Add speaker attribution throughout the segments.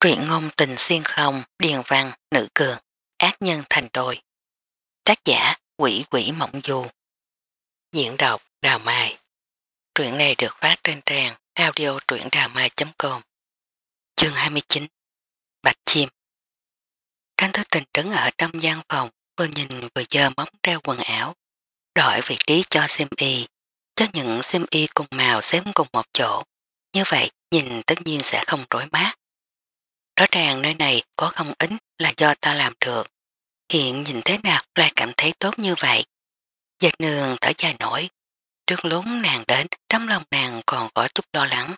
Speaker 1: truyện ngôn tình xuyên không, điền văn, nữ cường, ác nhân thành đôi. Tác giả quỷ quỷ mộng du. Diễn đọc Đào Mai. Truyện này được phát trên trang audio truyệnđàmai.com Chương 29 Bạch Chim Trang thức tình trấn ở trong gian phòng vừa nhìn vừa dơ móng treo quần ảo đổi vị trí cho sim y cho những sim y cùng màu xém cùng một chỗ như vậy nhìn tất nhiên sẽ không rối mát Rõ ràng nơi này có không ít là do ta làm được. Hiện nhìn thế nào lại cảm thấy tốt như vậy. Dịch nương thở dài nổi. Trước lúc nàng đến, trong lòng nàng còn có chút lo lắng.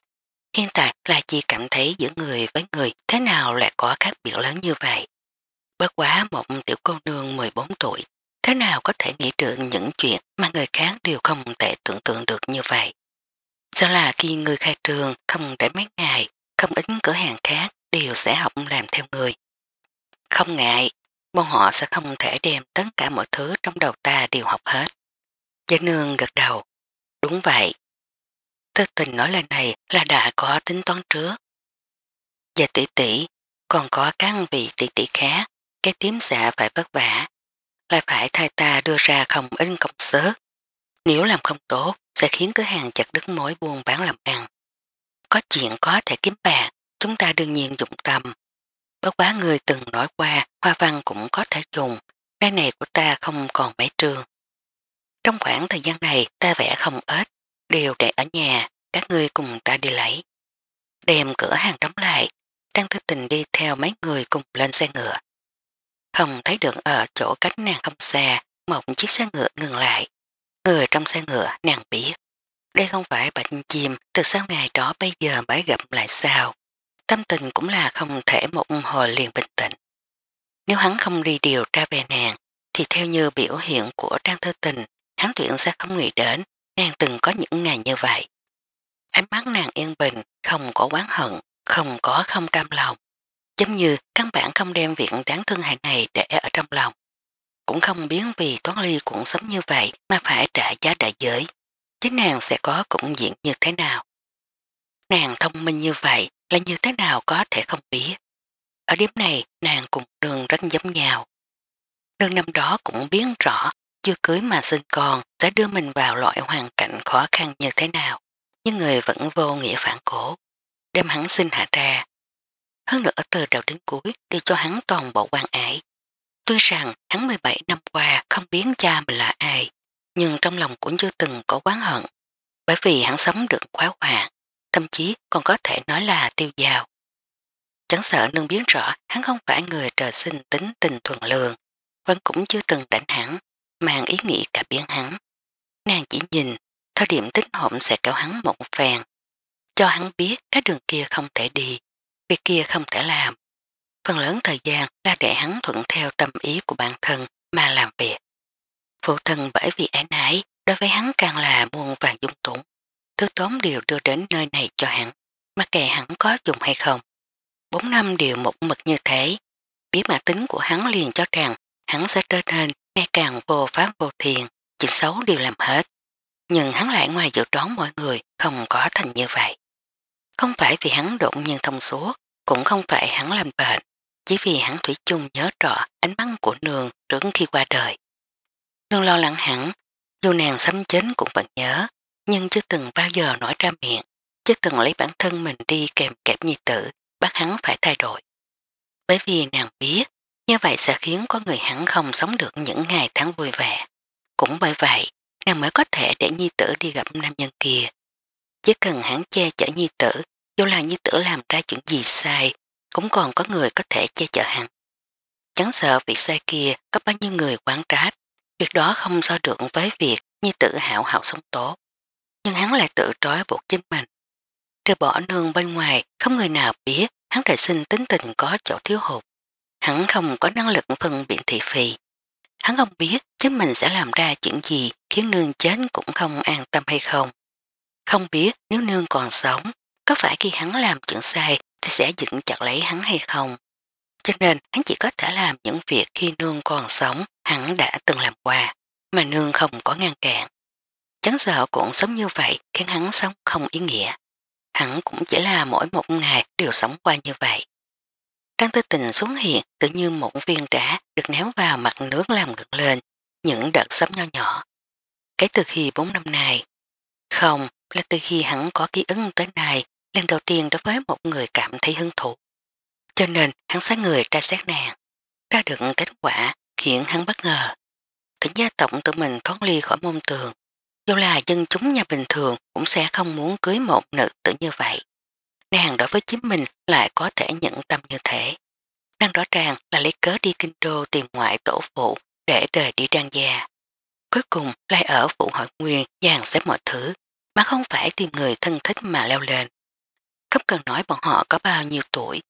Speaker 1: Hiện tại là chỉ cảm thấy giữa người với người thế nào lại có khác biệt lớn như vậy. Bất quá một tiểu cô nương 14 tuổi, thế nào có thể nghĩ được những chuyện mà người khác đều không thể tưởng tượng được như vậy. Sao là khi người khai trường không để mấy ngày, không ít cửa hàng khác đều sẽ học làm theo người. Không ngại, bọn họ sẽ không thể đem tất cả mọi thứ trong đầu ta đều học hết. Giang nương gật đầu. Đúng vậy. Tư tình nói lời này là đã có tính toán trước. Và tỷ tỷ, còn có các vị tỷ tỷ khác, cái tím sẽ phải vất vả, lại phải thay ta đưa ra không in công sớt. Nếu làm không tốt, sẽ khiến cửa hàng chặt đứt mối buôn bán làm ăn. Có chuyện có thể kiếm bạc, chúng ta đương nhiên dụng tâm. Bất quá người từng nói qua, hoa văn cũng có thể dùng, cái này của ta không còn mấy trường. Trong khoảng thời gian này ta vẽ không ít, đều để ở nhà, các ngươi cùng ta đi lấy. Đem cửa hàng đóng lại, đang thức tình đi theo mấy người cùng lên xe ngựa. hồng thấy được ở chỗ cách nàng không xa, một chiếc xe ngựa ngừng lại. Người trong xe ngựa nàng biết. Đây không phải bệnh chim từ sau ngày đó bây giờ mới gặp lại sao tâm tình cũng là không thể một hồi liền bình tĩnh. Nếu hắn không đi điều tra về nàng, thì theo như biểu hiện của Trang Thư Tình, hắn tuyển sẽ không nghĩ đến nàng từng có những ngày như vậy. Ánh mắt nàng yên bình, không có quán hận, không có không cam lòng. Giống như căn bản không đem việc đáng thương hại này để ở trong lòng. Cũng không biến vì toán ly cũng sống như vậy mà phải trả giá đại giới. Thế nàng sẽ có cũng diện như thế nào? Nàng thông minh như vậy là như thế nào có thể không biết. Ở điểm này nàng cùng đường rất giống nhau. Đường năm đó cũng biến rõ chưa cưới mà sinh con sẽ đưa mình vào loại hoàn cảnh khó khăn như thế nào. Nhưng người vẫn vô nghĩa phản cổ, đem hắn sinh hạ ra. Hơn nữa từ đầu đến cuối đều cho hắn toàn bộ quan ải. Tuy rằng hắn 17 năm qua không biến cha mình là ai, nhưng trong lòng cũng chưa từng có quán hận. Bởi vì hắn sống được quá hòa, thậm chí còn có thể nói là tiêu dao. Chẳng sợ nương biến rõ hắn không phải người trời sinh tính tình thuần lường, vẫn cũng chưa từng đánh hắn, mang ý nghĩ cả biến hắn. Nàng chỉ nhìn, thời điểm tính hộm sẽ kéo hắn một phèn, cho hắn biết cái đường kia không thể đi, việc kia không thể làm. Phần lớn thời gian là để hắn thuận theo tâm ý của bản thân mà làm việc. Phụ thân bởi vì ái nái đối với hắn càng là muôn vàng dung túng tư tốn đều đưa đến nơi này cho hắn, mà kệ hắn có dùng hay không. Bốn năm đều một mực như thế, biết mà tính của hắn liền cho rằng hắn sẽ trở nên ngày càng vô pháp vô thiền, chuyện xấu đều làm hết. Nhưng hắn lại ngoài dự đoán mọi người không có thành như vậy. Không phải vì hắn đụng nhiên thông suốt, cũng không phải hắn làm bệnh, chỉ vì hắn thủy chung nhớ rõ ánh mắt của nương trước khi qua đời. Nương lo lắng hẳn, dù nàng sấm chến cũng vẫn nhớ, nhưng chưa từng bao giờ nói ra miệng, chưa từng lấy bản thân mình đi kèm kẹp nhi tử, bắt hắn phải thay đổi. Bởi vì nàng biết, như vậy sẽ khiến có người hắn không sống được những ngày tháng vui vẻ. Cũng bởi vậy, nàng mới có thể để nhi tử đi gặp nam nhân kia. Chỉ cần hắn che chở nhi tử, dù là nhi tử làm ra chuyện gì sai, cũng còn có người có thể che chở hắn. Chẳng sợ việc sai kia có bao nhiêu người quán trách, việc đó không so được với việc nhi tử hảo hảo sống tốt nhưng hắn lại tự trói buộc chính mình. Trừ bỏ nương bên ngoài, không người nào biết hắn trời sinh tính tình có chỗ thiếu hụt. Hắn không có năng lực phân biện thị phi. Hắn không biết chính mình sẽ làm ra chuyện gì khiến nương chết cũng không an tâm hay không. Không biết nếu nương còn sống, có phải khi hắn làm chuyện sai thì sẽ dựng chặt lấy hắn hay không. Cho nên hắn chỉ có thể làm những việc khi nương còn sống hắn đã từng làm qua, mà nương không có ngăn cản. Chán sợ cũng sống như vậy khiến hắn sống không ý nghĩa. Hắn cũng chỉ là mỗi một ngày đều sống qua như vậy. Trang tư tình xuống hiện tự như một viên đá được ném vào mặt nước làm ngược lên, những đợt sấm nho nhỏ. Kể từ khi 4 năm nay, không là từ khi hắn có ký ứng tới nay, lần đầu tiên đối với một người cảm thấy hứng thú. Cho nên hắn sát người ra xét nàng, ra được kết quả khiến hắn bất ngờ. Thỉnh gia tổng tự mình thoát ly khỏi môn tường, dù là dân chúng nhà bình thường cũng sẽ không muốn cưới một nữ tử như vậy. Nàng đối với chính mình lại có thể nhận tâm như thế. Nàng rõ ràng là lấy cớ đi kinh đô tìm ngoại tổ phụ để rời đi trang gia. Cuối cùng lại ở phụ hội nguyên dàn xếp mọi thứ, mà không phải tìm người thân thích mà leo lên. không cần nói bọn họ có bao nhiêu tuổi,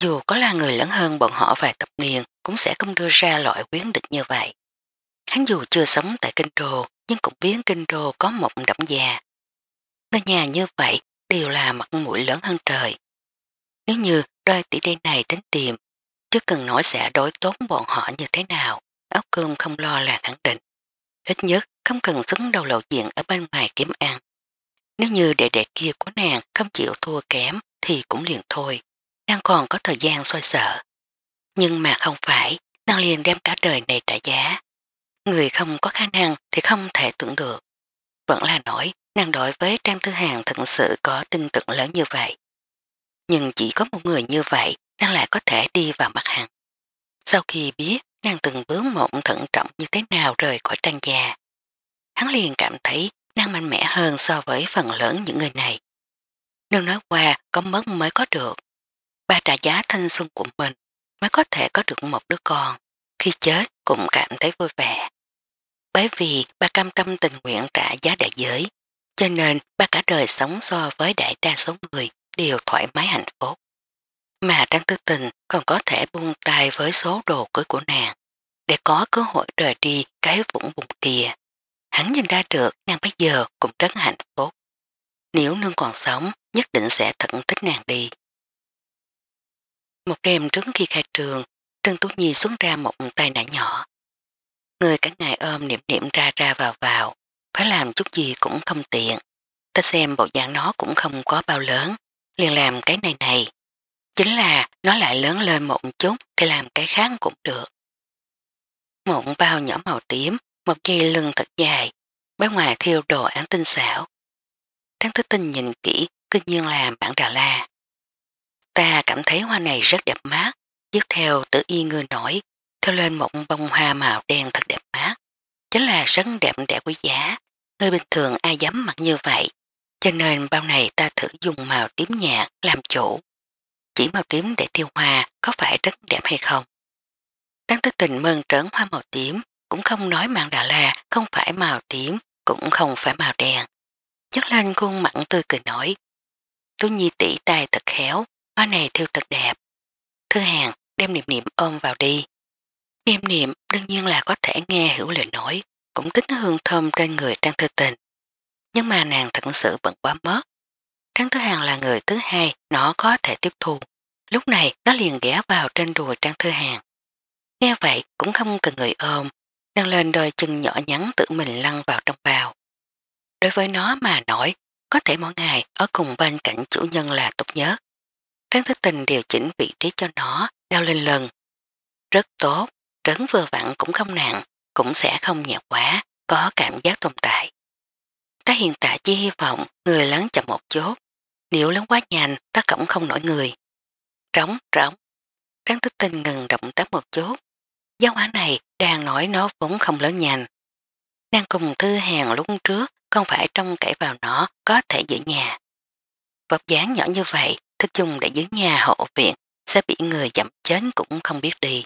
Speaker 1: dù có là người lớn hơn bọn họ vài tập niên cũng sẽ không đưa ra loại quyến định như vậy. Hắn dù chưa sống tại kinh đô, nhưng cũng biến kinh đô có một động già. Ngôi nhà như vậy đều là mặt mũi lớn hơn trời. Nếu như đôi tỷ đây này tính tìm, chứ cần nói sẽ đối tốn bọn họ như thế nào, áo cơm không lo là khẳng định. Ít nhất không cần xứng đầu lộ diện ở bên ngoài kiếm ăn. Nếu như đệ đệ kia của nàng không chịu thua kém thì cũng liền thôi, nàng còn có thời gian xoay sở. Nhưng mà không phải, nàng liền đem cả đời này trả giá người không có khả năng thì không thể tưởng được. Vẫn là nổi, nàng đối với Trang thư Hàng thật sự có tin tưởng lớn như vậy. Nhưng chỉ có một người như vậy, nàng lại có thể đi vào mặt hàng. Sau khi biết nàng từng bước mộng thận trọng như thế nào rời khỏi trang gia, hắn liền cảm thấy nàng mạnh mẽ hơn so với phần lớn những người này. Đừng nói qua có mất mới có được. Ba trả giá thanh xuân của mình mới có thể có được một đứa con. Khi chết cũng cảm thấy vui vẻ bởi vì bà cam tâm tình nguyện trả giá đại giới, cho nên bà cả đời sống so với đại đa số người đều thoải mái hạnh phúc. Mà Trang Tư Tình còn có thể buông tay với số đồ cưới của nàng, để có cơ hội rời đi cái vũng bụng kia. Hắn nhìn ra được nàng bây giờ cũng rất hạnh phúc. Nếu nương còn sống, nhất định sẽ thận thích nàng đi. Một đêm trước khi khai trường, Trần Tú Nhi xuống ra một tay nã nhỏ. Người cả ngày ôm niệm niệm ra ra vào vào, phải làm chút gì cũng không tiện. Ta xem bộ dạng nó cũng không có bao lớn, liền làm cái này này. Chính là nó lại lớn lên một chút thì làm cái khác cũng được. Một bao nhỏ màu tím, một dây lưng thật dài, bên ngoài thiêu đồ án tinh xảo. Đáng thức tinh nhìn kỹ, kinh nhiên làm bản đà la. Ta cảm thấy hoa này rất đẹp mát, dứt theo Tử y người nổi, theo lên một bông hoa màu đen thật đẹp mát. Chính là rất đẹp đẽ quý giá. Người bình thường ai dám mặc như vậy. Cho nên bao này ta thử dùng màu tím nhạt làm chủ. Chỉ màu tím để tiêu hoa có phải rất đẹp hay không? Đáng thức tình mơn trớn hoa màu tím cũng không nói mạng đà la không phải màu tím cũng không phải màu đen. Chất lên khuôn mặn tươi cười nổi. tôi Nhi tỷ tay thật khéo, hoa này thiêu thật đẹp. Thư hàng đem niệm niệm ôm vào đi, Niệm niệm đương nhiên là có thể nghe hiểu lời nói, cũng thích hương thơm trên người Trang Thư Tình. Nhưng mà nàng thật sự vẫn quá mất. Trang Thư Hàng là người thứ hai nó có thể tiếp thu. Lúc này nó liền ghé vào trên đùi Trang Thư Hàng. Nghe vậy cũng không cần người ôm, nâng lên đôi chân nhỏ nhắn tự mình lăn vào trong bào. Đối với nó mà nổi, có thể mỗi ngày ở cùng bên cạnh chủ nhân là tốt nhất. Trang Thư Tình điều chỉnh vị trí cho nó, đeo lên lần. Rất tốt trấn vừa vặn cũng không nặng, cũng sẽ không nhẹ quá, có cảm giác tồn tại. Ta hiện tại chỉ hy vọng người lớn chậm một chút, nếu lớn quá nhanh ta cũng không nổi người. Trống, trống. Tráng thức tinh ngừng động tác một chút. Giáo hóa này đang nói nó vốn không lớn nhanh. đang cùng thư hàng lúc trước không phải trong cậy vào nó có thể giữ nhà. Vọc dáng nhỏ như vậy, thức chung để dưới nhà hộ viện sẽ bị người dặm chết cũng không biết đi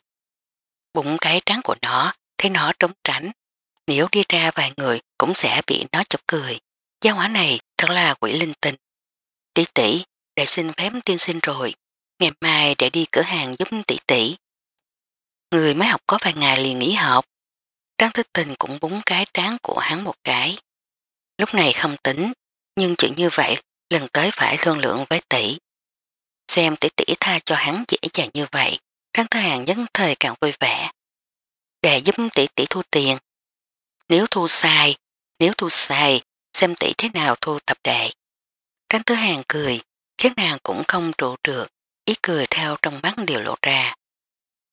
Speaker 1: bụng cái trắng của nó, thấy nó trống tránh. Nếu đi ra vài người cũng sẽ bị nó chọc cười. Giao hóa này thật là quỷ linh tinh. Tỷ tỷ, đại xin phép tiên sinh rồi. Ngày mai để đi cửa hàng giúp tỷ tỷ. Người mới học có vài ngày liền nghỉ học. Trang thích tình cũng búng cái trán của hắn một cái. Lúc này không tính, nhưng chuyện như vậy lần tới phải thương lượng với tỷ. Xem tỷ tỷ tha cho hắn dễ dàng như vậy, Trang Thư Hàng dân thời càng vui vẻ. Để giúp tỷ tỷ thu tiền. Nếu thu sai, nếu thu sai, xem tỷ thế nào thu tập đệ. Trang Thư Hàng cười, khiến nàng cũng không trụ được, ý cười theo trong mắt đều lộ ra.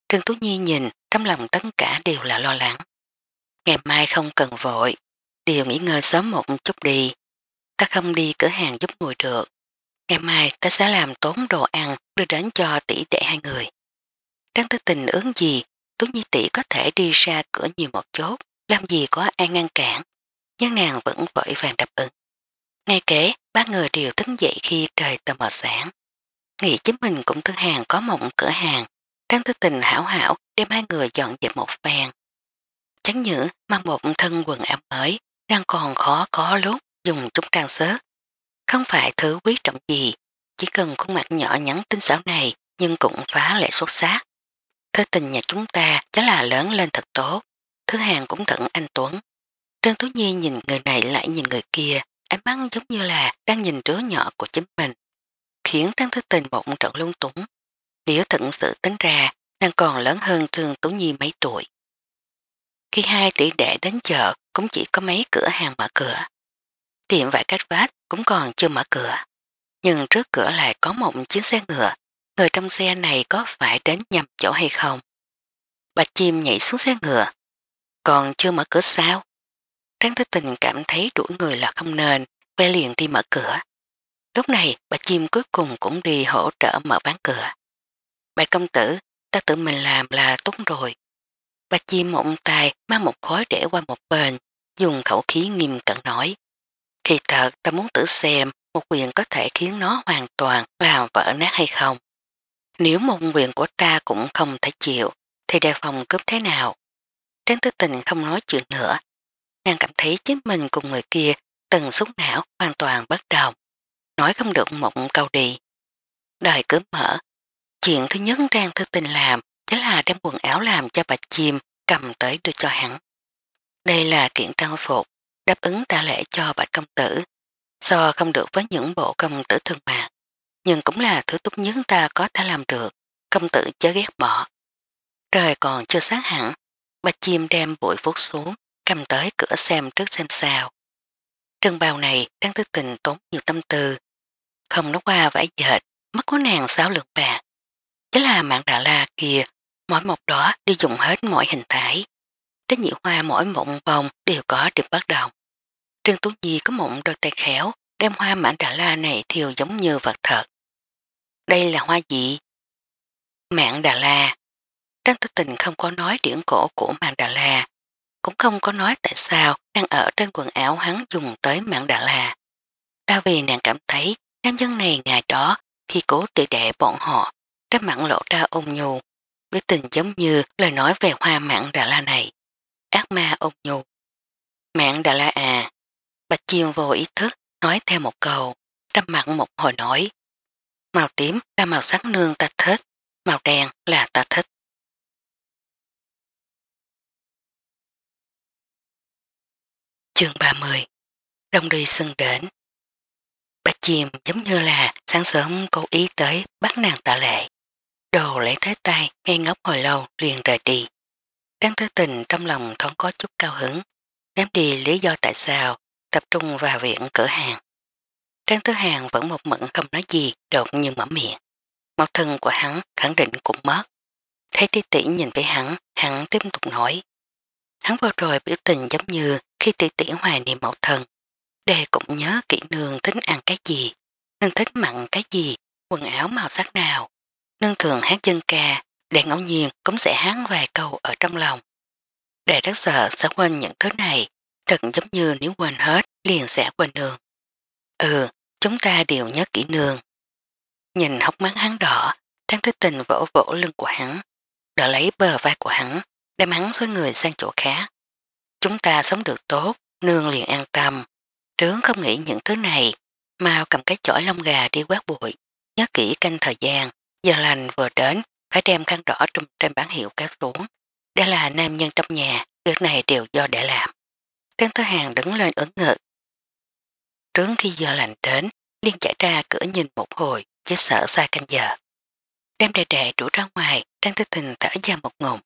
Speaker 1: Trương Tú Nhi nhìn, trong lòng tất cả đều là lo lắng. Ngày mai không cần vội, đều nghỉ ngơi sớm một chút đi. Ta không đi cửa hàng giúp người được. Ngày mai ta sẽ làm tốn đồ ăn đưa đến cho tỷ đệ hai người. Đang tư tình ứng gì, Tú Nhi tỷ có thể đi ra cửa nhiều một chút, làm gì có ai ngăn cản. Nhưng nàng vẫn vội vàng đáp ứng. Ngay kể ba người đều thức dậy khi trời tờ mờ sáng. Nghĩ chính mình cũng tư hàng có mộng cửa hàng, đang tư tình hảo hảo đem hai người dọn dẹp một phen. Chắn nhữ mang một thân quần áo mới, đang còn khó có lúc dùng chúng trang sớt. Không phải thứ quý trọng gì, chỉ cần khuôn mặt nhỏ nhắn tinh xảo này nhưng cũng phá lệ xuất sắc. Thư tình nhà chúng ta chắc là lớn lên thật tốt, thứ hàng cũng thận anh Tuấn. Trương Tú Nhi nhìn người này lại nhìn người kia, ánh mắt giống như là đang nhìn đứa nhỏ của chính mình, khiến Trang Thư Tình bỗng trận lung túng. Nếu thật sự tính ra, nàng còn lớn hơn Trương Tú Nhi mấy tuổi. Khi hai tỷ đệ đến chợ cũng chỉ có mấy cửa hàng mở cửa. Tiệm vải cách vát cũng còn chưa mở cửa. Nhưng trước cửa lại có một chiếc xe ngựa người trong xe này có phải đến nhầm chỗ hay không. Bạch chim nhảy xuống xe ngựa, còn chưa mở cửa sao. Trang Thế Tình cảm thấy đuổi người là không nên, ve liền đi mở cửa. Lúc này, Bạch chim cuối cùng cũng đi hỗ trợ mở bán cửa. Bạch công tử, ta tự mình làm là tốt rồi. Bạch chim mộng tài mang một khối để qua một bên, dùng khẩu khí nghiêm cẩn nói. Thì thật, ta muốn tự xem một quyền có thể khiến nó hoàn toàn làm vỡ nát hay không. Nếu một quyền của ta cũng không thể chịu, thì đề phòng cướp thế nào? Trang tư tình không nói chuyện nữa. Nàng cảm thấy chính mình cùng người kia từng xúc não hoàn toàn bất đồng. Nói không được một câu đi. Đời cướp mở. Chuyện thứ nhất Trang Thư Tình làm chính là đem quần áo làm cho bà chim cầm tới đưa cho hắn. Đây là kiện trang phục đáp ứng tạ lễ cho bạch công tử so không được với những bộ công tử thường mà nhưng cũng là thứ tốt nhất ta có thể làm được, công tử chớ ghét bỏ. Trời còn chưa sáng hẳn, bà chim đem bụi phút xuống, cầm tới cửa xem trước xem sao. Trân bào này đang tư tình tốn nhiều tâm tư, không nó qua vải dệt, mất có nàng sáu lượng bạc. Chứ là mạng đà la kìa, mỗi một đó đi dùng hết mọi hình thái. Đến nhị hoa mỗi mộng vòng đều có điểm bất đồng. Trương Tú Nhi có mộng đôi tay khéo, đem hoa mãn đà la này thiêu giống như vật thật. Đây là hoa gì? Mạng Đà La Trang thức tình không có nói điển cổ của mạng Đà La, cũng không có nói tại sao đang ở trên quần áo hắn dùng tới mạng Đà La. ta vì nàng cảm thấy nam nhân này ngày đó khi cố tự đệ bọn họ đã mặn lộ ra ôn nhu, với tình giống như lời nói về hoa mạng Đà La này. Ác ma ôn nhu. Mạng Đà La à, bạch chiêm vô ý thức nói theo một câu, trăm mặt một hồi nói, Màu tím là màu sắc nương ta thích, màu đen là ta thích. chương 30 Đông đi sưng đến bà chìm giống như là sáng sớm cố ý tới bắt nàng tạ lệ. Đồ lấy thế tay ngay ngốc hồi lâu liền rời đi. Trang thư tình trong lòng thoáng có chút cao hứng, ném đi lý do tại sao tập trung vào viện cửa hàng. Trang Thứ Hàng vẫn một mẫn không nói gì, đột nhiên mở miệng. Mẫu thân của hắn khẳng định cũng mất. Thấy tỷ tỷ nhìn về hắn, hắn tiếp tục nói. Hắn vào rồi biểu tình giống như khi tỷ tỷ hoài niệm mẫu thân. Đề cũng nhớ kỹ nương tính ăn cái gì, nương thích mặn cái gì, quần áo màu sắc nào. Nương thường hát dân ca, để ngẫu nhiên cũng sẽ hát vài câu ở trong lòng. Đề rất sợ sẽ quên những thứ này, thật giống như nếu quên hết liền sẽ quên đường. Ừ, chúng ta đều nhớ kỹ nương. Nhìn hốc mắt hắn đỏ, đang thức tình vỗ vỗ lưng của hắn, đỡ lấy bờ vai của hắn, đem hắn xoay người sang chỗ khác. Chúng ta sống được tốt, nương liền an tâm. Trướng không nghĩ những thứ này, mau cầm cái chổi lông gà đi quát bụi, nhớ kỹ canh thời gian, giờ lành vừa đến, phải đem khăn đỏ trùm trên bản hiệu kéo xuống. Đây là nam nhân trong nhà, việc này đều do để làm. Trang Thư Hàng đứng lên ứng ngực. Trướng khi giờ lành đến, liên chạy ra cửa nhìn một hồi, chứ sợ sai canh giờ. Đem đệ đệ rủ ra ngoài, Trang tư tình thở ra một ngụm.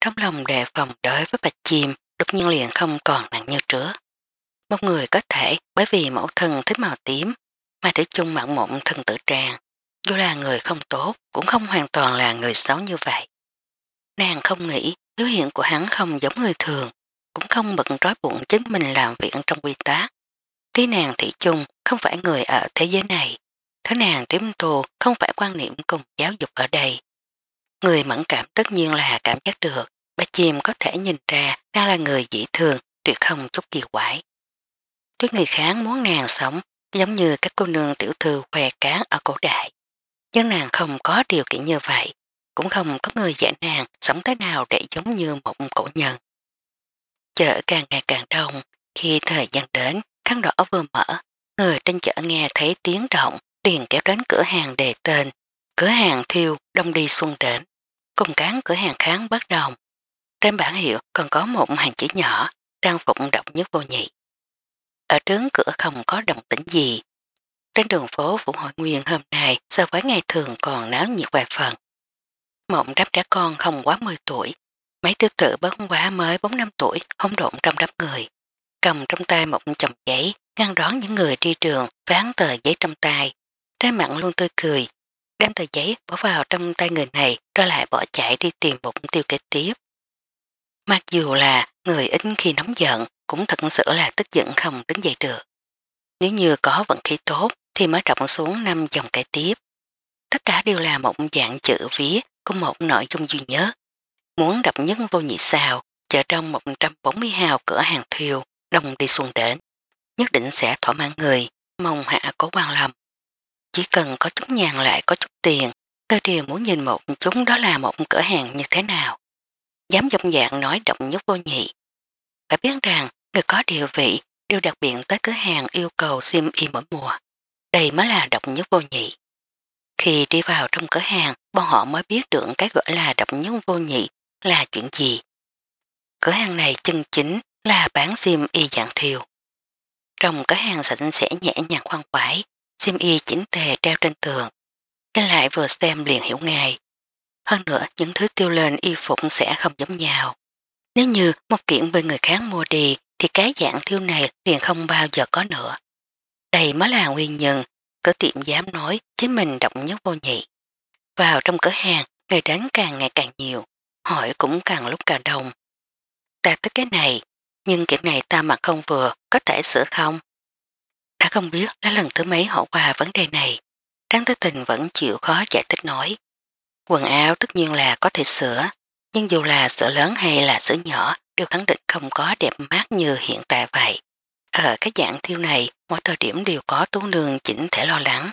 Speaker 1: Trong lòng đề phòng đối với bạch chim, đột nhiên liền không còn nặng như trước. Một người có thể bởi vì mẫu thân thích màu tím, mà thể chung mặn mụn thân tử trang. Dù là người không tốt, cũng không hoàn toàn là người xấu như vậy. Nàng không nghĩ biểu hiện của hắn không giống người thường, cũng không bận trói buồn chính mình làm việc trong quy tá. Tí nàng thị chung không phải người ở thế giới này, thế nàng tiếm tù không phải quan niệm cùng giáo dục ở đây. Người mẫn cảm tất nhiên là cảm giác được, bà chim có thể nhìn ra đang là người dĩ thường, tuyệt không chút kỳ quải. Tuyết người kháng muốn nàng sống giống như các cô nương tiểu thư khoe cá ở cổ đại. Nhưng nàng không có điều kiện như vậy, cũng không có người dạy nàng sống thế nào để giống như một cổ nhân. Chợ càng ngày càng đông, khi thời gian đến, khăn đỏ vừa mở, người trên chợ nghe thấy tiếng động, liền kéo đến cửa hàng đề tên. Cửa hàng thiêu, đông đi xuân đến. Cùng cán cửa hàng kháng bất đồng. Trên bản hiệu còn có một hàng chữ nhỏ, trang phục độc nhất vô nhị. Ở trướng cửa không có đồng tĩnh gì. Trên đường phố Vũ Hội Nguyên hôm nay so với ngày thường còn náo nhiệt vài phần. Mộng đáp trẻ con không quá 10 tuổi Mấy tư tử bất quá mới 4 năm tuổi hỗn độn trong đám người. Cầm trong tay một chồng giấy, ngăn đón những người đi trường, ván tờ giấy trong tay. Trái mặn luôn tươi cười, đem tờ giấy bỏ vào trong tay người này rồi lại bỏ chạy đi tìm một tiêu kế tiếp. Mặc dù là người ít khi nóng giận cũng thật sự là tức giận không đứng dậy được. Nếu như có vận khí tốt thì mới rộng xuống 5 dòng kế tiếp. Tất cả đều là một dạng chữ viết của một nội dung duy nhất. Muốn gặp nhất vô nhị sao, chợ trong 140 hào cửa hàng thiêu, đồng đi xuồng đến. Nhất định sẽ thỏa mãn người, mong hạ cố quan lòng Chỉ cần có chút nhàn lại có chút tiền, cơ điều muốn nhìn một chúng đó là một cửa hàng như thế nào. Dám dâm dạng nói động nhất vô nhị. Phải biết rằng, người có địa vị đều đặc biệt tới cửa hàng yêu cầu sim y mỗi mùa. Đây mới là động nhất vô nhị. Khi đi vào trong cửa hàng, bọn họ mới biết được cái gọi là động nhất vô nhị là chuyện gì? Cửa hàng này chân chính là bán sim y dạng thiêu. Trong cửa hàng sạch sẽ nhẹ nhàng khoan quải, sim y chỉnh tề treo trên tường. Cái lại vừa xem liền hiểu ngay. Hơn nữa, những thứ tiêu lên y phục sẽ không giống nhau. Nếu như một kiện bên người khác mua đi, thì cái dạng thiêu này liền không bao giờ có nữa. Đây mới là nguyên nhân, cửa tiệm dám nói chính mình động nhất vô nhị. Vào trong cửa hàng, người đánh càng ngày càng nhiều hỏi cũng càng lúc càng đồng. Ta thích cái này, nhưng cái này ta mặc không vừa, có thể sửa không? Đã không biết đã lần thứ mấy họ qua vấn đề này, Trang Tư Tình vẫn chịu khó giải thích nói. Quần áo tất nhiên là có thể sửa, nhưng dù là sửa lớn hay là sửa nhỏ đều khẳng định không có đẹp mát như hiện tại vậy. Ở cái dạng thiêu này, mỗi thời điểm đều có tú nương chỉnh thể lo lắng.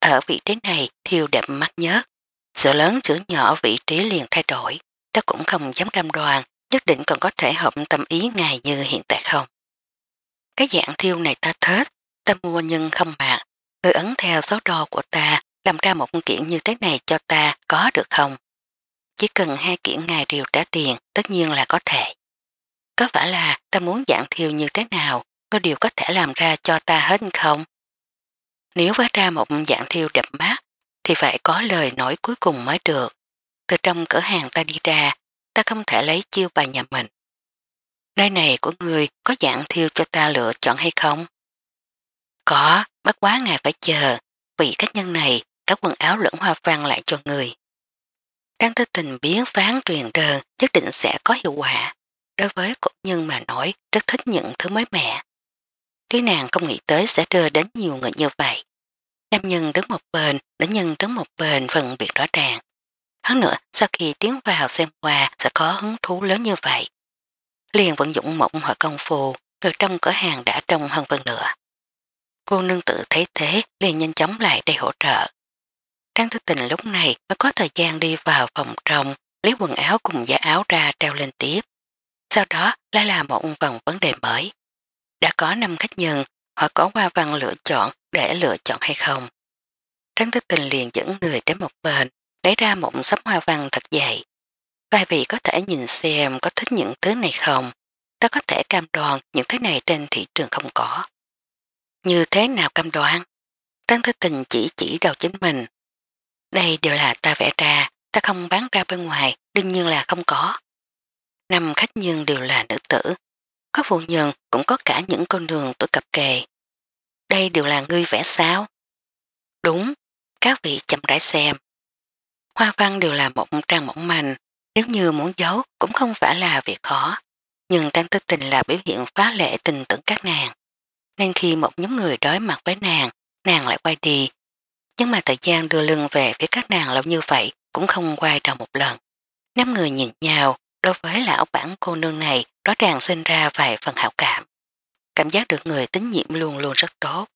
Speaker 1: Ở vị trí này, thiêu đẹp mắt nhất. sửa lớn sửa nhỏ vị trí liền thay đổi ta cũng không dám cam đoan nhất định còn có thể hợp tâm ý ngài như hiện tại không. Cái dạng thiêu này ta thết, ta mua nhưng không bạc, người ấn theo số đo của ta làm ra một kiện như thế này cho ta có được không? Chỉ cần hai kiện ngài đều trả tiền tất nhiên là có thể. Có phải là ta muốn dạng thiêu như thế nào có điều có thể làm ra cho ta hết không? Nếu vẽ ra một dạng thiêu đẹp mắt thì phải có lời nói cuối cùng mới được từ trong cửa hàng ta đi ra, ta không thể lấy chiêu bài nhà mình. Nơi này của người có dạng thiêu cho ta lựa chọn hay không? Có, bất quá ngài phải chờ, vì cách nhân này các quần áo lẫn hoa văn lại cho người. Đang tư tình biến phán truyền đơn nhất định sẽ có hiệu quả. Đối với cổ nhân mà nói rất thích những thứ mới mẻ. Thế nàng không nghĩ tới sẽ đưa đến nhiều người như vậy. Nam nhân đứng một bên, nữ nhân đứng một bên phần biệt rõ ràng. Hắn nữa, sau khi tiến vào xem quà sẽ có hứng thú lớn như vậy. Liền vận dụng mộng hỏi công phù, rồi trong cửa hàng đã trong hơn phần nữa. Cô nương tự thấy thế, liền nhanh chóng lại đây hỗ trợ. Trang thức tình lúc này mới có thời gian đi vào phòng trong, lấy quần áo cùng giả áo ra treo lên tiếp. Sau đó lại là một vòng vấn đề mới. Đã có 5 khách nhân, họ có qua văn lựa chọn để lựa chọn hay không. Trang thức tình liền dẫn người đến một bên, lấy ra một sắp hoa văn thật dày. Vài vị có thể nhìn xem có thích những thứ này không? Ta có thể cam đoan những thứ này trên thị trường không có. Như thế nào cam đoan? Trang Thế Tình chỉ chỉ đầu chính mình. Đây đều là ta vẽ ra, ta không bán ra bên ngoài, đương nhiên là không có. Năm khách nhân đều là nữ tử, có phụ nhân cũng có cả những con đường tuổi cập kề. Đây đều là ngươi vẽ sao? Đúng, các vị chậm rãi xem, hoa văn đều là một trang mỏng manh, nếu như muốn giấu cũng không phải là việc khó. Nhưng trang tư tình là biểu hiện phá lệ tình tưởng các nàng. Nên khi một nhóm người đối mặt với nàng, nàng lại quay đi. Nhưng mà thời gian đưa lưng về phía các nàng lâu như vậy cũng không quay đầu một lần. Năm người nhìn nhau, đối với lão bản cô nương này rõ ràng sinh ra vài phần hảo cảm. Cảm giác được người tín nhiệm luôn luôn rất tốt.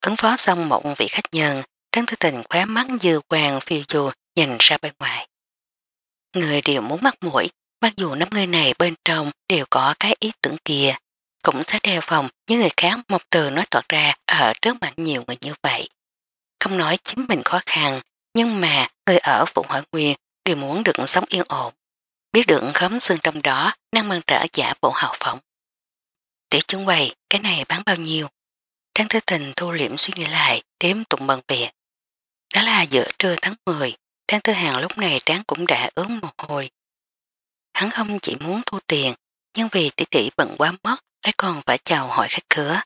Speaker 1: Ứng phó xong một vị khách nhân, Trang tư Tình khóe mắt dư quàng phiêu dù nhìn ra bên ngoài. Người đều muốn mắc mũi, mặc dù năm người này bên trong đều có cái ý tưởng kia, cũng sẽ đeo phòng những người khác một từ nói toạt ra ở trước mặt nhiều người như vậy. Không nói chính mình khó khăn, nhưng mà người ở Phụ Hỏi Nguyên đều muốn được sống yên ổn, biết được khóm xương trong đó năng mang trở giả bộ hào phóng. Tiểu chúng quầy, cái này bán bao nhiêu? Trang thư tình thu liễm suy nghĩ lại, tiếm tụng bần việc. Đó là giữa trưa tháng 10, Trang Tư Hàng lúc này trán cũng đã ướt một hồi Hắn không chỉ muốn thu tiền, nhưng vì tỷ tỷ bận quá mất lại còn phải chào hỏi khách cửa.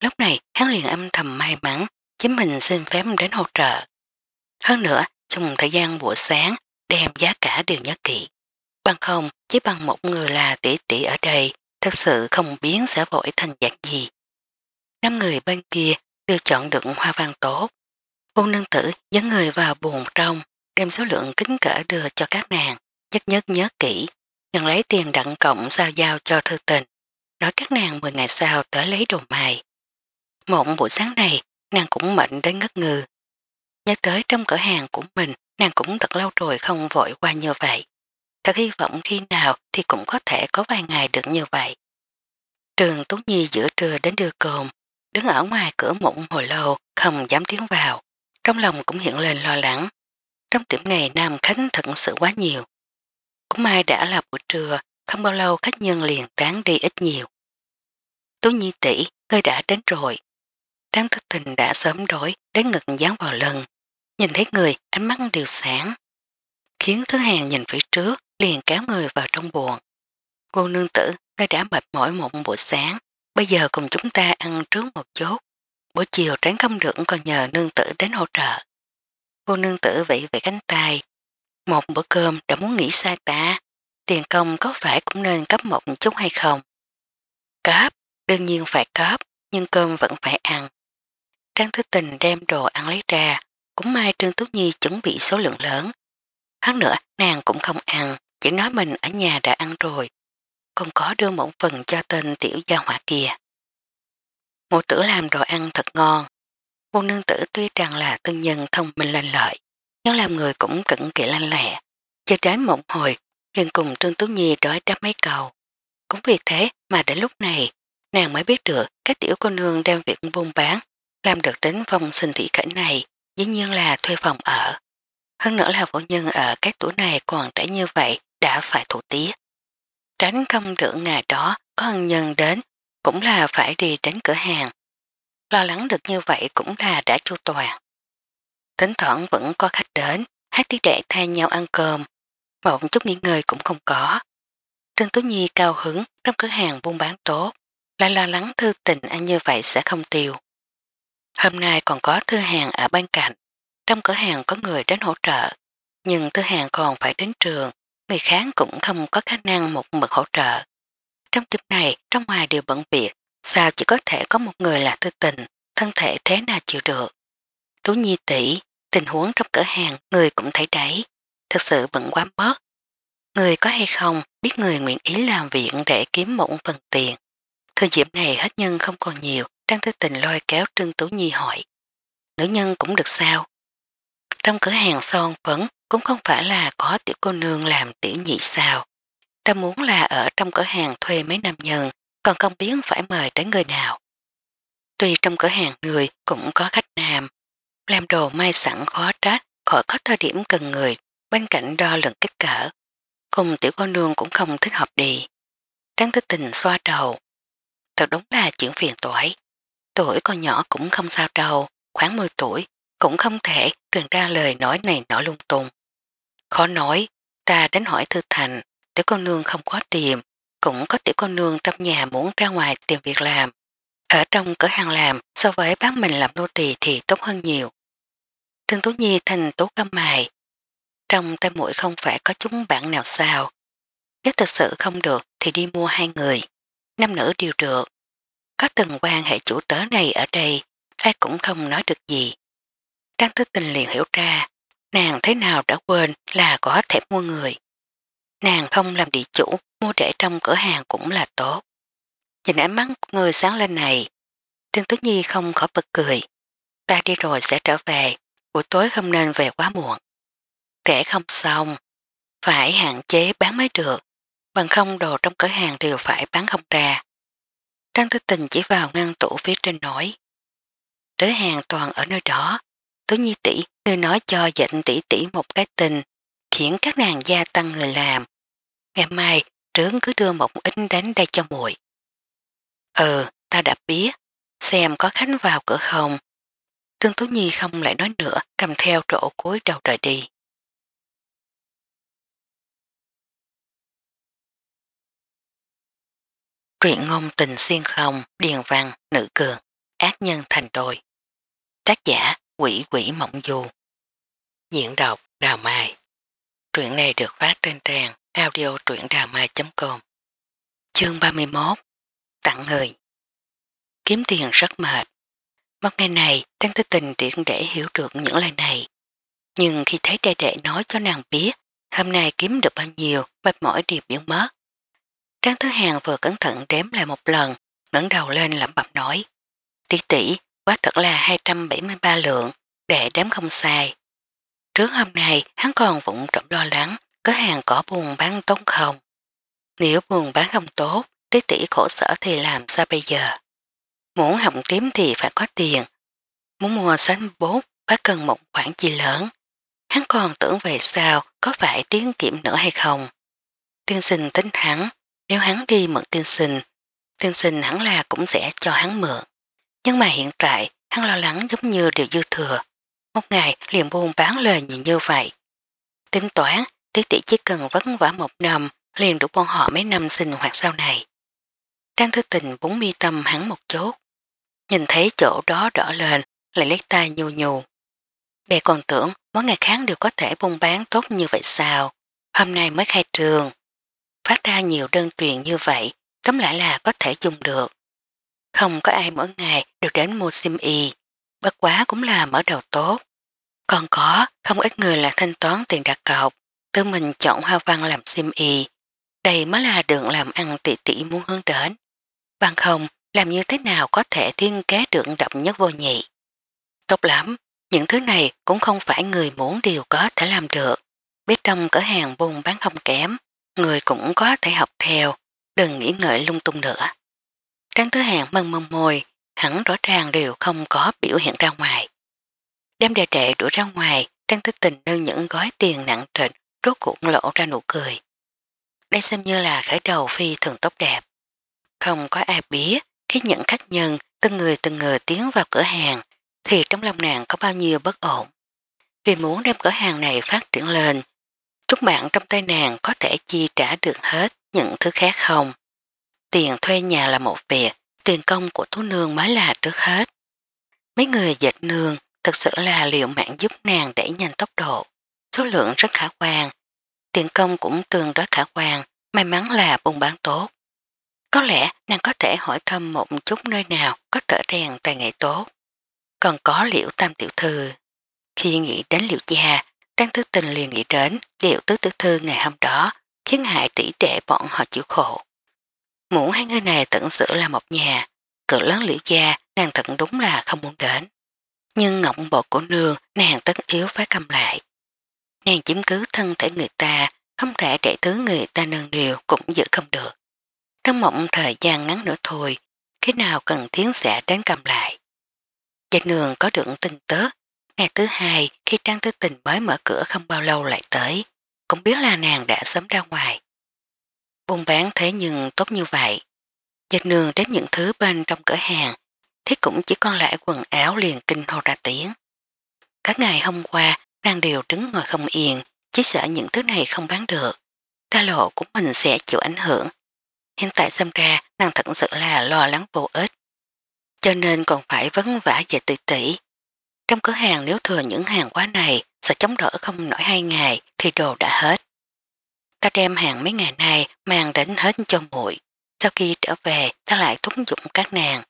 Speaker 1: Lúc này hắn liền âm thầm may mắn chính mình xin phép đến hỗ trợ. Hơn nữa, trong thời gian buổi sáng đem giá cả đều nhớ kỹ. Bằng không, chỉ bằng một người là tỷ tỷ ở đây, thật sự không biến sẽ vội thành dạng gì. Năm người bên kia đều chọn được hoa văn tốt. Cô nương tử dẫn người vào buồn trong, đem số lượng kính cỡ đưa cho các nàng, nhất nhất nhớ kỹ, nhận lấy tiền đặng cộng sao giao cho thư tình, nói các nàng 10 ngày sau tới lấy đồ mài. Mộng buổi sáng này, nàng cũng mệnh đến ngất ngư. Nhớ tới trong cửa hàng của mình, nàng cũng thật lâu rồi không vội qua như vậy. Thật hy vọng khi nào thì cũng có thể có vài ngày được như vậy. Trường Tú Nhi giữa trưa đến đưa cồn, đứng ở ngoài cửa mụn hồi lâu, không dám tiến vào. Trong lòng cũng hiện lên lo lắng, trong tiệm này nam khách thật sự quá nhiều. Cũng may đã là buổi trưa, không bao lâu khách nhân liền tán đi ít nhiều. Tú Nhi tỷ ngươi đã đến rồi. Đáng thức tình đã sớm đổi, đến ngực dán vào lần. Nhìn thấy người, ánh mắt đều sáng. Khiến thứ hàng nhìn phía trước, liền kéo người vào trong buồn. Cô nương tử, ngươi đã mệt mỏi một buổi sáng, bây giờ cùng chúng ta ăn trước một chút. Buổi chiều tránh không được còn nhờ nương tử đến hỗ trợ cô nương tử vẫy về cánh tay. Một bữa cơm đã muốn nghỉ sai ta, tiền công có phải cũng nên cấp một chút hay không? Cấp, đương nhiên phải cấp, nhưng cơm vẫn phải ăn. Trang Thứ Tình đem đồ ăn lấy ra, cũng may Trương Túc Nhi chuẩn bị số lượng lớn. Hắn nữa, nàng cũng không ăn, chỉ nói mình ở nhà đã ăn rồi. còn có đưa một phần cho tên tiểu gia hỏa kia. một tử làm đồ ăn thật ngon, Cô nương tử tuy rằng là tương nhân thông minh lành lợi, nhưng làm người cũng cẩn kỳ lanh lẹ. Chơi đến một hồi, liền cùng Trương Tú Nhi đối đáp mấy cầu. Cũng vì thế mà đến lúc này, nàng mới biết được các tiểu cô nương đem việc buôn bán, làm được đến phòng sinh thị khởi này, dĩ nhiên là thuê phòng ở. Hơn nữa là phụ nhân ở các tuổi này còn trẻ như vậy đã phải thủ tía. Tránh không được ngày đó có hân nhân đến cũng là phải đi tránh cửa hàng lo lắng được như vậy cũng là đã chu toàn. Tính thoảng vẫn có khách đến, hát tí đệ thay nhau ăn cơm, một chút nghỉ ngơi cũng không có. Trương Tố Nhi cao hứng trong cửa hàng buôn bán tốt, lại lo lắng thư tình ăn như vậy sẽ không tiêu. Hôm nay còn có thư hàng ở bên cạnh, trong cửa hàng có người đến hỗ trợ, nhưng thư hàng còn phải đến trường, người khác cũng không có khả năng một mực hỗ trợ. Trong tiệm này, trong ngoài đều bận việc, sao chỉ có thể có một người là tư tình, thân thể thế nào chịu được. Tú Nhi tỷ tình huống trong cửa hàng người cũng thấy đấy, thật sự bận quá bớt. Người có hay không biết người nguyện ý làm viện để kiếm một phần tiền. Thời điểm này hết nhân không còn nhiều, Trang Tư Tình lôi kéo Trương Tú Nhi hỏi. Nữ nhân cũng được sao? Trong cửa hàng son phấn cũng không phải là có tiểu cô nương làm tiểu nhị sao. Ta muốn là ở trong cửa hàng thuê mấy nam nhân còn không biết phải mời tới người nào. Tuy trong cửa hàng người cũng có khách nam, làm đồ may sẵn khó trách khỏi có thời điểm cần người bên cạnh đo lượng kích cỡ. Cùng tiểu cô nương cũng không thích hợp đi. Đáng thức tình xoa đầu. Thật đúng là chuyện phiền tuổi. Tuổi con nhỏ cũng không sao đâu, khoảng 10 tuổi, cũng không thể truyền ra lời nói này nọ lung tung. Khó nói, ta đến hỏi thư thành, tiểu cô nương không có tìm, cũng có tiểu con nương trong nhà muốn ra ngoài tìm việc làm. Ở trong cửa hàng làm so với bán mình làm nô tỳ thì tốt hơn nhiều. Trương Tú Nhi thành tố cam mài. Trong tay mũi không phải có chúng bạn nào sao. Nếu thực sự không được thì đi mua hai người. Nam nữ đều được. Có từng quan hệ chủ tớ này ở đây, ai cũng không nói được gì. Trang thức tình liền hiểu ra, nàng thế nào đã quên là có thể mua người. Nàng không làm địa chủ mua để trong cửa hàng cũng là tốt. Nhìn ánh mắt của người sáng lên này, Trương Tứ Nhi không khỏi bật cười. Ta đi rồi sẽ trở về, buổi tối không nên về quá muộn. trẻ không xong, phải hạn chế bán mới được, bằng không đồ trong cửa hàng đều phải bán không ra. Trang Thứ Tình chỉ vào ngăn tủ phía trên nổi. Đứa hàng toàn ở nơi đó, Tứ Nhi tỷ người nói cho dịnh tỷ tỷ một cái tình, khiến các nàng gia tăng người làm. Ngày mai trướng cứ đưa một ít đánh đây cho muội Ừ, ờ, ta đã biết, xem có khách vào cửa không. Trương Tú Nhi không lại nói nữa, cầm theo rổ cuối đầu rời đi. Truyện ngôn tình xuyên không, điền văn, nữ cường, ác nhân thành đôi. Tác giả Quỷ Quỷ Mộng Du Diễn đọc Đào Mai Truyện này được phát trên trang audio truyệnđàmai.com Chương 31 Tặng người Kiếm tiền rất mệt. Mất ngày này, Tăng Tư Tình tiện để hiểu được những lời này. Nhưng khi thấy đệ đệ nói cho nàng biết hôm nay kiếm được bao nhiêu, mệt mỏi đều biến mất. Trang Thứ Hàng vừa cẩn thận đếm lại một lần, ngẩng đầu lên lẩm bẩm nói. Tỷ tỷ, quá thật là 273 lượng, đệ đếm không sai. Trước hôm nay, hắn còn vụng trọng lo lắng, có hàng có buồn bán tốt không? Nếu buồn bán không tốt, tí tỷ khổ sở thì làm sao bây giờ? Muốn hồng tím thì phải có tiền. Muốn mua sánh bốt phải cần một khoản chi lớn. Hắn còn tưởng về sao có phải tiến kiệm nữa hay không? Tiên sinh tính hắn, nếu hắn đi mượn tiên sinh, tiên sinh hắn là cũng sẽ cho hắn mượn. Nhưng mà hiện tại, hắn lo lắng giống như điều dư thừa. Một ngày liền buôn bán lời nhìn như vậy. Tính toán tiết tỷ chỉ cần vất vả một năm liền đủ bọn họ mấy năm sinh hoạt sau này. Trang thư tình búng mi tâm hắn một chút. Nhìn thấy chỗ đó đỏ lên, lại lấy tay nhu nhu. Bè còn tưởng mỗi ngày kháng đều có thể buôn bán tốt như vậy sao. Hôm nay mới khai trường. Phát ra nhiều đơn truyền như vậy, cấm lại là có thể dùng được. Không có ai mỗi ngày đều đến mua sim y. Bất quá cũng là mở đầu tốt. Còn có, không ít người là thanh toán tiền đặt cọc. Tư mình chọn hoa văn làm sim y, đây mới là đường làm ăn tỷ tỷ muốn hướng đến. Văn không, làm như thế nào có thể thiên kế đường đậm nhất vô nhị. Tốt lắm, những thứ này cũng không phải người muốn đều có thể làm được. Biết trong cửa hàng buôn bán không kém, người cũng có thể học theo, đừng nghĩ ngợi lung tung nữa. Trang thứ hàng mân mân môi, hẳn rõ ràng đều không có biểu hiện ra ngoài. Đem đề trệ đuổi ra ngoài, Trang Thứ Tình nâng những gói tiền nặng trịch rốt cuộc lộ ra nụ cười. Đây xem như là khởi đầu phi thường tốt đẹp. Không có ai biết khi những khách nhân từng người từng người tiến vào cửa hàng thì trong lòng nàng có bao nhiêu bất ổn. Vì muốn đem cửa hàng này phát triển lên, trúc bạn trong tay nàng có thể chi trả được hết những thứ khác không? Tiền thuê nhà là một việc, tiền công của tú nương mới là trước hết. Mấy người dịch nương thật sự là liệu mạng giúp nàng để nhanh tốc độ số lượng rất khả quan, tiền công cũng tương đối khả quan, may mắn là buôn bán tốt. Có lẽ nàng có thể hỏi thăm một chút nơi nào có thể rèn tài nghệ tốt. Còn có liệu tam tiểu thư. Khi nghĩ đến liễu gia, Trang Thứ Tình liền nghĩ đến liễu tứ tiểu thư ngày hôm đó khiến hại tỷ đệ bọn họ chịu khổ. Muốn hai người này tận sự là một nhà, cửa lớn liễu gia nàng thật đúng là không muốn đến. Nhưng ngọng bộ của nương nàng tất yếu phải cầm lại nàng chiếm cứ thân thể người ta, không thể để thứ người ta nâng điều cũng giữ không được. Trong mộng thời gian ngắn nữa thôi, khi nào cần tiến sẽ đến cầm lại. Gia nương có được tin tớt, ngày thứ hai khi Trang Tư Tình mới mở cửa không bao lâu lại tới, cũng biết là nàng đã sớm ra ngoài. Buôn bán thế nhưng tốt như vậy. Gia nương đến những thứ bên trong cửa hàng, thế cũng chỉ còn lại quần áo liền kinh hô ra tiếng. Các ngày hôm qua đang đều đứng ngồi không yên, chỉ sợ những thứ này không bán được. Ta lộ của mình sẽ chịu ảnh hưởng. Hiện tại xâm ra nàng thật sự là lo lắng vô ích. Cho nên còn phải vấn vả về tự tỷ. Trong cửa hàng nếu thừa những hàng quá này sẽ chống đỡ không nổi hai ngày thì đồ đã hết. Ta đem hàng mấy ngày nay mang đến hết cho muội Sau khi trở về ta lại thúc dụng các nàng.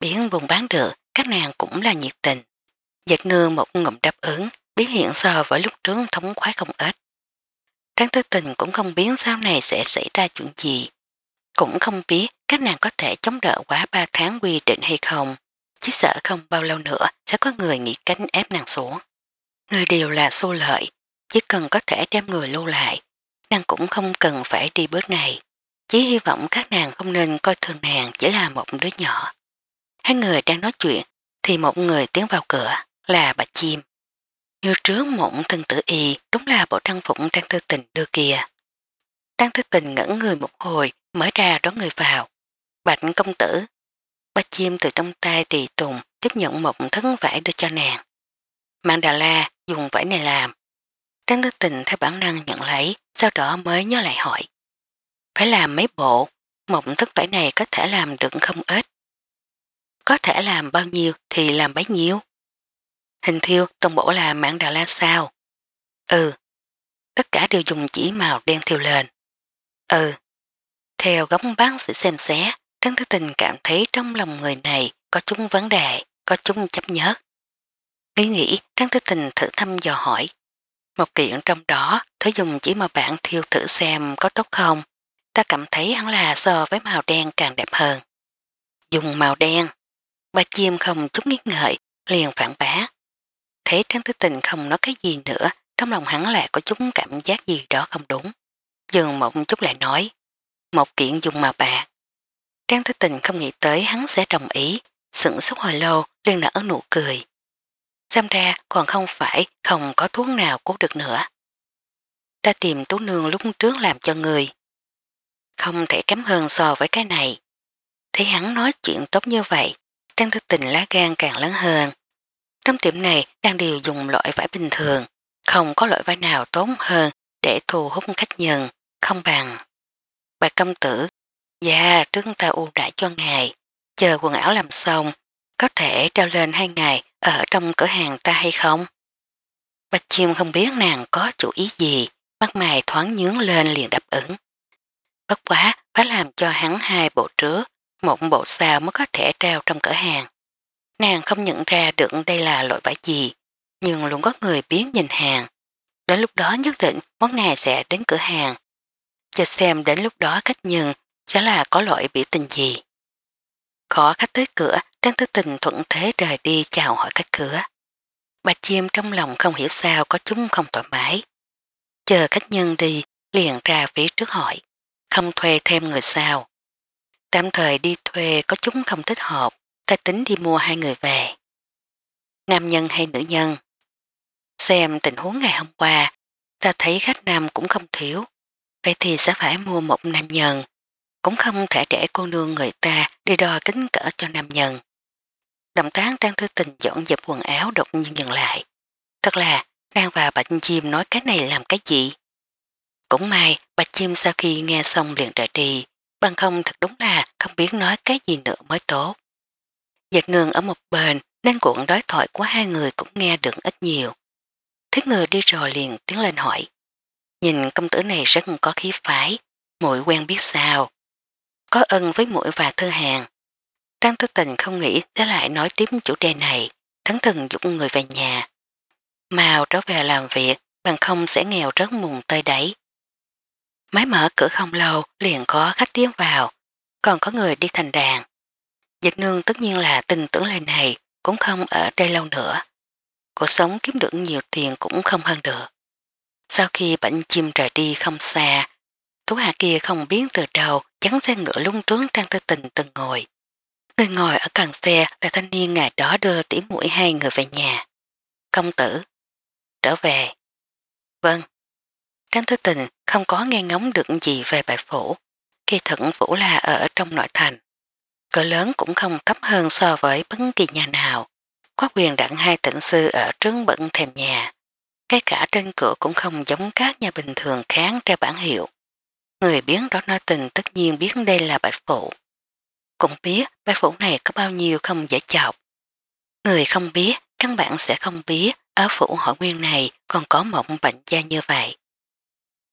Speaker 1: Biến vùng bán được các nàng cũng là nhiệt tình. Dịch nương một ngụm đáp ứng Biến hiện so với lúc trước thống khoái không ít. Tráng tư tình cũng không biết sau này sẽ xảy ra chuyện gì. Cũng không biết các nàng có thể chống đỡ quá 3 tháng quy định hay không. Chỉ sợ không bao lâu nữa sẽ có người nghĩ cánh ép nàng xuống. Người đều là xô lợi, chỉ cần có thể đem người lưu lại, nàng cũng không cần phải đi bước này. Chỉ hy vọng các nàng không nên coi thường nàng chỉ là một đứa nhỏ. Hai người đang nói chuyện thì một người tiến vào cửa là bà chim như trước mộng thân tử y đúng là bộ trang phục trang thư tình đưa kia. Trang thư tình ngẩn người một hồi mới ra đón người vào. Bạch công tử. Ba chim từ trong tay tỳ tùng tiếp nhận mộng thân vải đưa cho nàng. Mạng Đà La dùng vải này làm. Trang thư tình theo bản năng nhận lấy sau đó mới nhớ lại hỏi. Phải làm mấy bộ, mộng thức vải này có thể làm được không ít. Có thể làm bao nhiêu thì làm bấy nhiêu. Hình thiêu toàn bộ là mảng đà la sao? Ừ. Tất cả đều dùng chỉ màu đen thiêu lên. Ừ. Theo góc bác sĩ xem xé, Trấn Thứ Tình cảm thấy trong lòng người này có chúng vấn đề, có chúng chấp nhớt. Nghĩ nghĩ, Trấn Thứ Tình thử thăm dò hỏi. Một kiện trong đó, thử dùng chỉ màu bạn thiêu thử xem có tốt không. Ta cảm thấy hắn là so với màu đen càng đẹp hơn. Dùng màu đen. Ba chim không chút nghĩ ngợi, liền phản bác. Thấy Trang Tư Tình không nói cái gì nữa, trong lòng hắn lại có chút cảm giác gì đó không đúng. Dường một chút lại nói, một kiện dùng màu bạc. Trang Tư Tình không nghĩ tới hắn sẽ đồng ý, sững sốt hồi lâu liên nở nụ cười. Xem ra còn không phải không có thuốc nào cứu được nữa. Ta tìm tú nương lúc trước làm cho người. Không thể kém hơn so với cái này. Thấy hắn nói chuyện tốt như vậy, Trang Thư Tình lá gan càng lớn hơn, trong tiệm này đang đều dùng loại vải bình thường, không có loại vải nào tốt hơn để thu hút khách nhân, không bằng. Bạch công tử, dạ trước ta ưu đãi cho ngài, chờ quần áo làm xong, có thể treo lên hai ngày ở trong cửa hàng ta hay không? Bạch chim không biết nàng có chủ ý gì, mắt mày thoáng nhướng lên liền đáp ứng. Bất quá phải làm cho hắn hai bộ trước, một bộ sao mới có thể treo trong cửa hàng. Nàng không nhận ra được đây là loại vải gì, nhưng luôn có người biến nhìn hàng. Đến lúc đó nhất định món này sẽ đến cửa hàng. Chờ xem đến lúc đó khách nhân sẽ là có loại biểu tình gì. Khó khách tới cửa, Trang Tư Tình thuận thế rời đi chào hỏi khách cửa. Bà chim trong lòng không hiểu sao có chúng không thoải mái. Chờ khách nhân đi, liền ra phía trước hỏi. Không thuê thêm người sao. Tạm thời đi thuê có chúng không thích hợp ta tính đi mua hai người về. Nam nhân hay nữ nhân? Xem tình huống ngày hôm qua, ta thấy khách nam cũng không thiếu. Vậy thì sẽ phải mua một nam nhân. Cũng không thể để cô nương người ta đi đo kính cỡ cho nam nhân. Động tác đang thư tình dọn dẹp quần áo đột nhiên dừng lại. Thật là, đang và bạch chim nói cái này làm cái gì? Cũng may, bạch chim sau khi nghe xong liền rời đi, bằng không thật đúng là không biết nói cái gì nữa mới tốt dịch nương ở một bên nên cuộn đối thoại của hai người cũng nghe được ít nhiều. Thiết người đi rồi liền tiến lên hỏi. Nhìn công tử này rất có khí phái, mũi quen biết sao. Có ân với mũi và thư hàng. Trang thức tình không nghĩ tới lại nói tiếp chủ đề này, thắng thần dũng người về nhà. Màu trở về làm việc, bằng không sẽ nghèo rớt mùng tơi đấy. Máy mở cửa không lâu liền có khách tiến vào, còn có người đi thành đàn. Dịch nương tất nhiên là tin tưởng lời này cũng không ở đây lâu nữa. Cuộc sống kiếm được nhiều tiền cũng không hơn được. Sau khi bảnh chim rời đi không xa, thú hạ kia không biến từ đầu chắn xe ngựa lung trướng trang tư tình từng ngồi. Người ngồi ở càng xe là thanh niên ngày đó đưa tỉ mũi hai người về nhà. Công tử, trở về. Vâng. Trang Tư Tình không có nghe ngóng được gì về bạch phủ. Khi thận phủ là ở trong nội thành cỡ lớn cũng không thấp hơn so với bất kỳ nhà nào. Có quyền đặng hai tỉnh sư ở trướng bận thèm nhà. Cái cả trên cửa cũng không giống các nhà bình thường kháng ra bản hiệu. Người biến đó nói tình tất nhiên biết đây là bạch phụ. Cũng biết bạch phụ này có bao nhiêu không dễ chọc. Người không biết, căn bản sẽ không biết ở phủ hội nguyên này còn có mộng bệnh gia như vậy.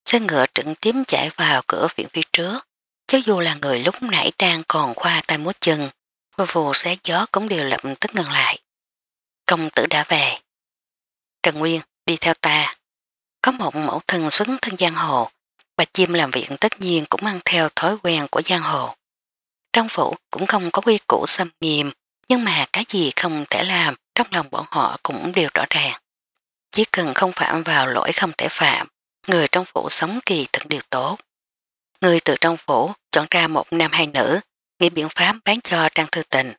Speaker 1: Xe ngựa trực tím chạy vào cửa viện phía trước, Chứ dù là người lúc nãy đang còn khoa tay múa chân, vô vù xé gió cũng đều lập tức ngừng lại. Công tử đã về. Trần Nguyên, đi theo ta. Có một mẫu thân xuất thân giang hồ, bà chim làm việc tất nhiên cũng mang theo thói quen của giang hồ. Trong phủ cũng không có quy củ xâm nghiêm, nhưng mà cái gì không thể làm trong lòng bọn họ cũng đều rõ ràng. Chỉ cần không phạm vào lỗi không thể phạm, người trong phủ sống kỳ thực điều tốt người từ trong phủ chọn ra một nam hai nữ, nghĩ biện pháp bán cho Trang Thư Tình.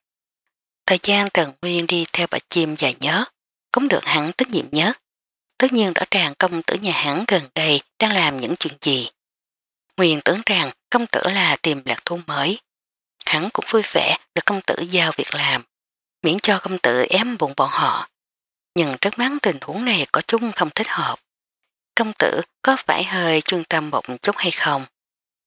Speaker 1: Thời gian Trần Nguyên đi theo bà chim dài nhớ, cũng được hắn tín nhiệm nhất. Tất nhiên rõ ràng công tử nhà hắn gần đây đang làm những chuyện gì. Nguyên tưởng rằng công tử là tìm lạc thôn mới. Hắn cũng vui vẻ được công tử giao việc làm, miễn cho công tử ém bụng bọn họ. Nhưng rất mắt tình huống này có chung không thích hợp. Công tử có phải hơi chuyên tâm một chút hay không?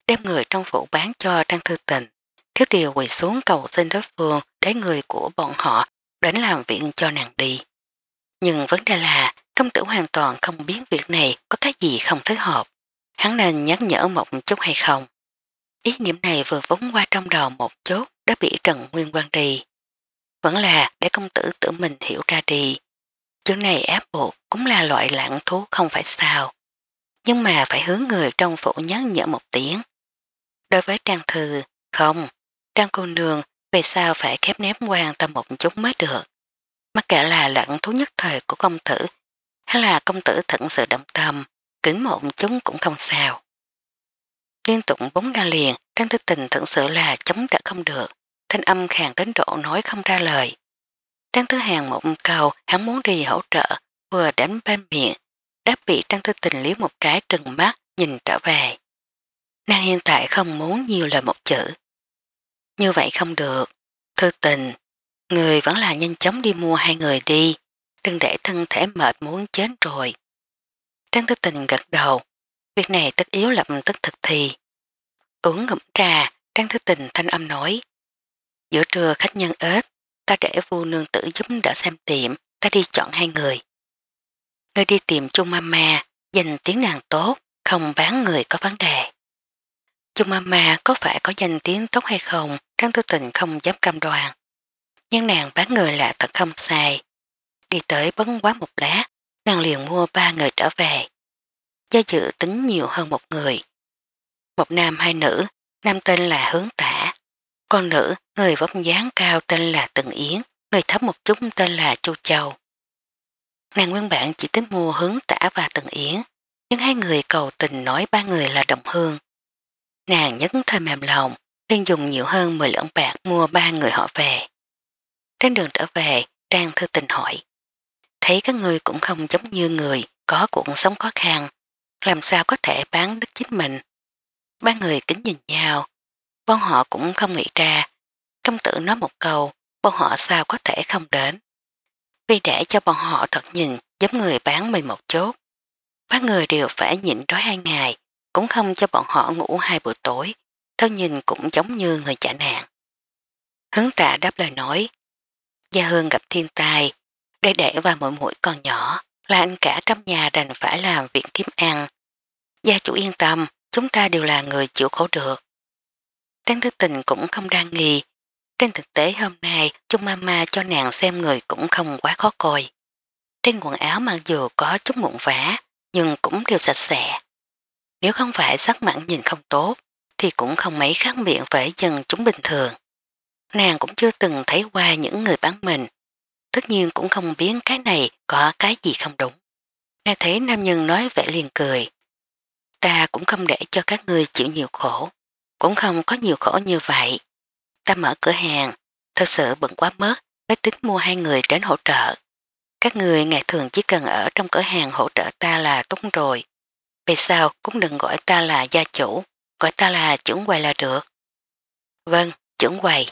Speaker 1: đem người trong phủ bán cho Trang Thư Tình, thiếu điều quỳ xuống cầu xin đối phương để người của bọn họ đến làm viện cho nàng đi. Nhưng vấn đề là công tử hoàn toàn không biết việc này có cái gì không thích hợp. Hắn nên nhắc nhở một chút hay không? Ý niệm này vừa vốn qua trong đầu một chút đã bị Trần Nguyên quan đi. Vẫn là để công tử tự mình hiểu ra đi. Chữ này áp buộc cũng là loại lãng thú không phải sao. Nhưng mà phải hướng người trong phủ nhắc nhở một tiếng Đối với Trang Thư, không, Trang cô nương về sao phải khép nép quan tâm một chút mới được. Mắc kệ là lẫn thú nhất thời của công tử, hay là công tử thận sự động tâm, kính một chúng cũng không sao. Liên tục bốn ra liền, Trang Thư Tình thật sự là chống đã không được, thanh âm khàng đến độ nói không ra lời. Trang Thứ Hàng một câu hắn muốn đi hỗ trợ, vừa đánh bên miệng, đã bị Trang Thư Tình liếu một cái trừng mắt, nhìn trở về nàng hiện tại không muốn nhiều lời một chữ. Như vậy không được. Thư tình, người vẫn là nhanh chóng đi mua hai người đi, đừng để thân thể mệt muốn chết rồi. Trang thư tình gật đầu, việc này tất yếu lập tức thực thi. Uống ngụm trà, Trang thư tình thanh âm nói. Giữa trưa khách nhân ếch, ta để vua nương tử giúp đỡ xem tiệm, ta đi chọn hai người. Người đi tìm chung mama, dành tiếng nàng tốt, không bán người có vấn đề. Chu Mama có phải có danh tiếng tốt hay không, Trang Tư Tình không dám cam đoan. Nhưng nàng bán người là thật không sai. Đi tới bấn quá một lá, nàng liền mua ba người trở về. Gia dự tính nhiều hơn một người. Một nam hai nữ, nam tên là Hướng Tả. Con nữ, người vóc dáng cao tên là Tần Yến, người thấp một chút tên là Chu Châu. Nàng nguyên bản chỉ tính mua Hướng Tả và Tần Yến, nhưng hai người cầu tình nói ba người là đồng hương Nàng nhất thời mềm lòng, nên dùng nhiều hơn 10 lưỡng bạc mua ba người họ về. Trên đường trở về, Trang thư tình hỏi. Thấy các người cũng không giống như người có cuộc sống khó khăn, làm sao có thể bán đứt chính mình. Ba người kính nhìn nhau, bọn họ cũng không nghĩ ra. Trong tử nói một câu, bọn họ sao có thể không đến. Vì để cho bọn họ thật nhìn giống người bán mình một chút ba người đều phải nhịn đói hai ngày, cũng không cho bọn họ ngủ hai buổi tối, thân nhìn cũng giống như người trả nạn. Hướng tạ đáp lời nói, Gia Hương gặp thiên tai, để đẻ và mỗi mũi còn nhỏ, là anh cả trong nhà đành phải làm việc kiếm ăn. Gia chủ yên tâm, chúng ta đều là người chịu khổ được. Trang thức tình cũng không đa nghi, trên thực tế hôm nay chung mama cho nàng xem người cũng không quá khó coi. Trên quần áo mặc dù có chút mụn vả, nhưng cũng đều sạch sẽ nếu không phải sắc mặn nhìn không tốt, thì cũng không mấy khác miệng với dân chúng bình thường. Nàng cũng chưa từng thấy qua những người bán mình, tất nhiên cũng không biết cái này có cái gì không đúng. Nghe thấy nam nhân nói vẻ liền cười. Ta cũng không để cho các người chịu nhiều khổ, cũng không có nhiều khổ như vậy. Ta mở cửa hàng, thật sự bận quá mất, mới tính mua hai người đến hỗ trợ. Các người ngày thường chỉ cần ở trong cửa hàng hỗ trợ ta là tốt rồi, về sau cũng đừng gọi ta là gia chủ, gọi ta là trưởng quầy là được. Vâng, trưởng quầy.